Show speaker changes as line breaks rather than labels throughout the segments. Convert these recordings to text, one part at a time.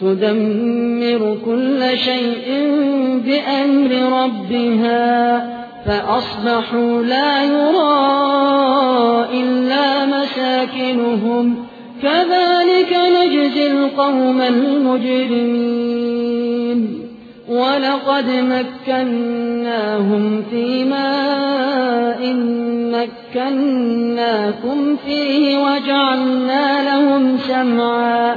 تدمر كل شيء بأمر ربها فأصبحوا لا يرى إلا مساكنهم كذلك نجزي القوم المجرمين ولقد مكناهم فيما إن مكناكم فيه وجعلنا لهم سمعاً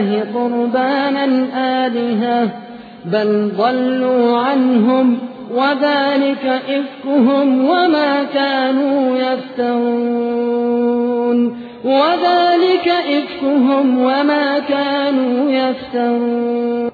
الله قربانا آلهة بل ضلوا عنهم وذلك إفكهم وما كانوا يفترون وذلك إفكهم وما كانوا يفترون